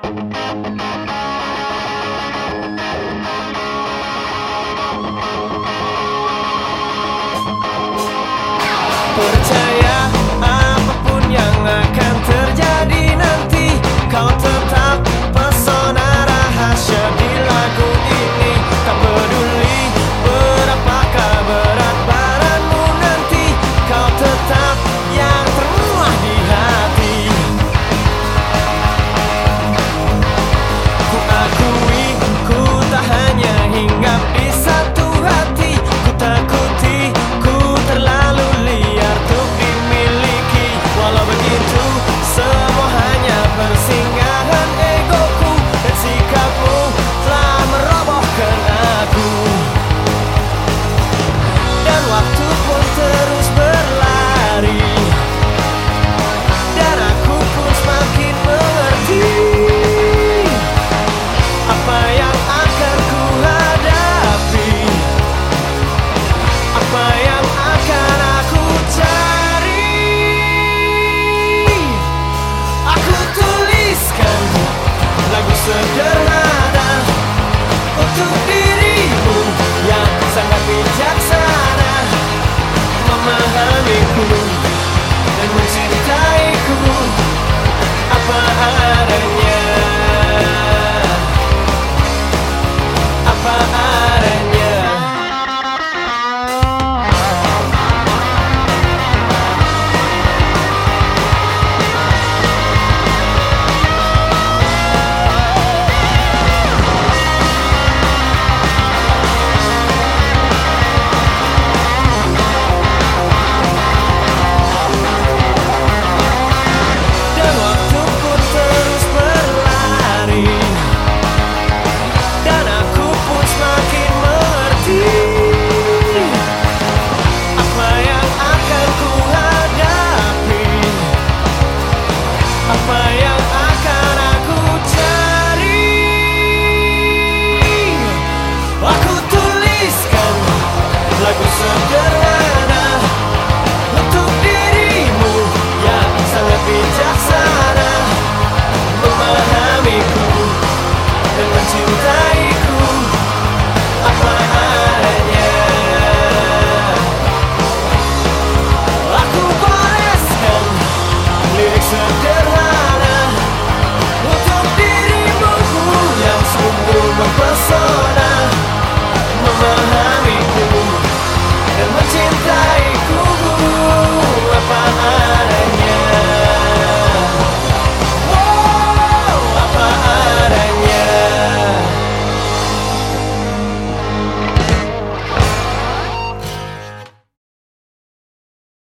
Thank surgeon